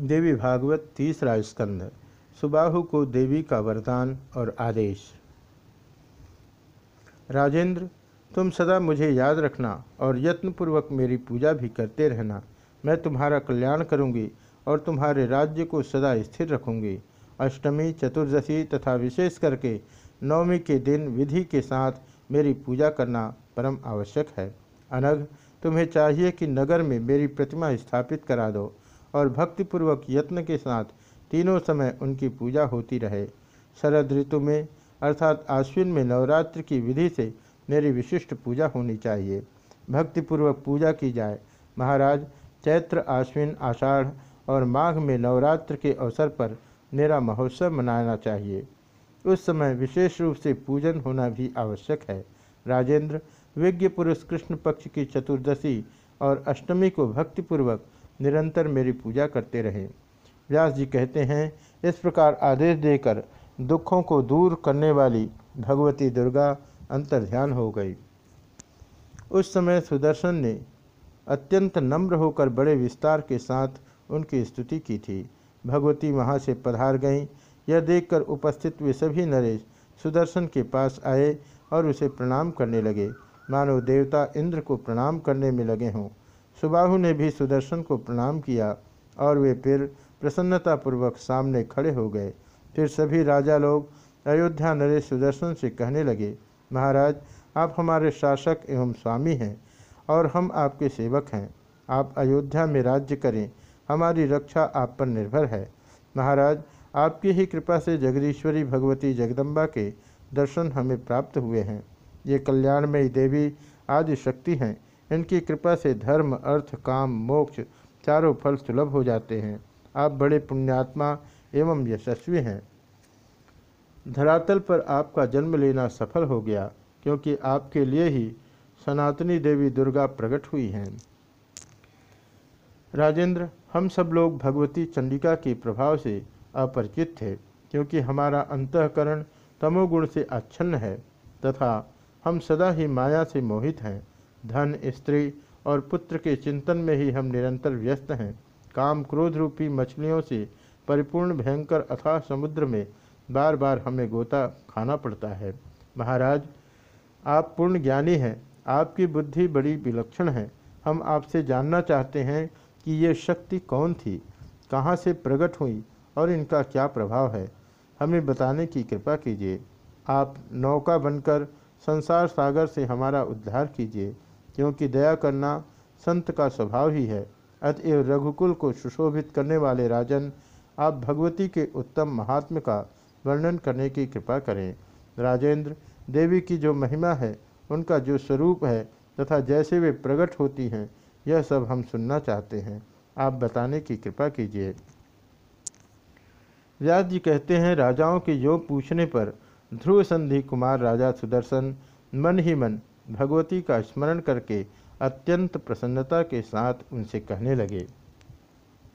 देवी भागवत तीसरा स्कंद सुबाहु को देवी का वरदान और आदेश। राजेंद्र, तुम सदा मुझे याद रखना और यत्नपूर्वक मेरी पूजा भी करते रहना। मैं तुम्हारा कल्याण करूँगी और तुम्हारे राज्य को सदा स्थिर रखूँगी। अष्टमी, चतुर्दशी तथा विशेष करके नवमी के दिन विधि के साथ मेरी पूजा करना परम आवश्यक है। अनग तुम्हें चाहिए कि नगर में मेरी प्रतिमा स्थापित करा दो। और भक्तिपूर्वक यत्न के साथ तीनों समय उनकी पूजा होती रहे। शरद ऋतु में, अर्थात आश्विन में नवरात्र की विधि से मेरी विशिष्ट पूजा होनी चाहिए। भक्तिपूर्वक पूजा की जाए। महाराज, चैत्र आश्विन आषाढ़ और माघ में नवरात्र के अवसर पर मेरा महोत्सव मनाना चाहिए। उस समय विशेष रूप से पूजन होना भी आवश्यक है। राजेंद्र, विज्ञ पुरुष कृष्ण पक्ष की चतुर्दशी और अष्टमी को भक्तिपूर्वक निरंतर मेरी पूजा करते रहे। व्यास जी कहते हैं, इस प्रकार आदेश देकर दुखों को दूर करने वाली भगवती दुर्गा अंतर ध्यान हो गई। उस समय सुदर्शन ने अत्यंत नम्र होकर बड़े विस्तार के साथ उनकी स्तुति की थी। भगवती वहाँ से पधार गईं। यह देखकर उपस्थित वे सभी नरेश सुदर्शन के पास आए और उसे प्रणाम करने लगे। मानव देवता इंद्र को प्रणाम करने में लगे हों। सुबाहु ने भी सुदर्शन को प्रणाम किया और वे फिर प्रसन्नतापूर्वक सामने खड़े हो गए। फिर सभी राजा लोग अयोध्या नरेश सुदर्शन से कहने लगे, महाराज, आप हमारे शासक एवं स्वामी हैं और हम आपके सेवक हैं। आप अयोध्या में राज्य करें। हमारी रक्षा आप पर निर्भर है। महाराज, आपकी ही कृपा से जगदीश्वरी भगवती जगदम्बा के दर्शन हमें प्राप्त हुए हैं। ये कल्याणमयी देवी आदि शक्ति हैं। इनकी कृपा से धर्म, अर्थ, काम, मोक्ष चारों फल सुलभ हो जाते हैं। आप बड़े पुण्यात्मा एवं यशस्वी हैं। धरातल पर आपका जन्म लेना सफल हो गया, क्योंकि आपके लिए ही सनातनी देवी दुर्गा प्रकट हुई हैं। राजेंद्र, हम सब लोग भगवती चंडिका के प्रभाव से अपरिचित थे, क्योंकि हमारा अंतकरण तमोगुण से आच्छन्न है, तथा हम सदा ही माया से मोहित हैं। धन, स्त्री और पुत्र के चिंतन में ही हम निरंतर व्यस्त हैं। काम क्रोध रूपी मछलियों से परिपूर्ण भयंकर अथाह समुद्र में बार बार हमें गोता खाना पड़ता है। महाराज, आप पूर्ण ज्ञानी हैं। आपकी बुद्धि बड़ी विलक्षण है। हम आपसे जानना चाहते हैं कि ये शक्ति कौन थी, कहाँ से प्रकट हुई और इनका क्या प्रभाव है। हमें बताने की कृपा कीजिए। आप नौका बनकर संसार सागर से हमारा उद्धार कीजिए। क्योंकि दया करना संत का स्वभाव ही है। अतएव रघुकुल को सुशोभित करने वाले राजन, आप भगवती के उत्तम महात्म का वर्णन करने की कृपा करें। राजेंद्र, देवी की जो महिमा है, उनका जो स्वरूप है, तथा जैसे वे प्रकट होती हैं, यह सब हम सुनना चाहते हैं। आप बताने की कृपा कीजिए। व्यास जी कहते हैं, राजाओं के योग पूछने पर ध्रुव संधि कुमार राजा सुदर्शन, मन ही मन भगवती का स्मरण करके अत्यंत प्रसन्नता के साथ उनसे कहने लगे।